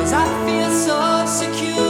Cause I feel so secure.